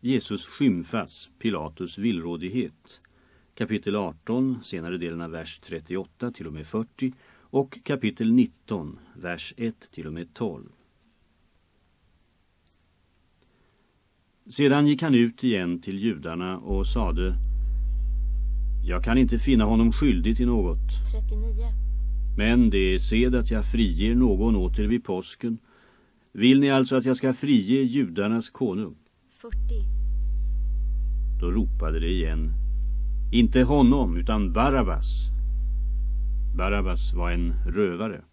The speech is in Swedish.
Jesus skymfas, Pilatus villrådighet. Kapitel 18, senare delen av vers 38 till och med 40 och kapitel 19, vers 1 till och med 12. Sedan gick han ut igen till judarna och sade Jag kan inte finna honom skyldig till något. 39. Men det är sed att jag friger någon åter vid påsken. Vill ni alltså att jag ska frige judarnas konung? 40. Då ropade det igen. Inte honom utan Barabbas. Barabbas var en rövare.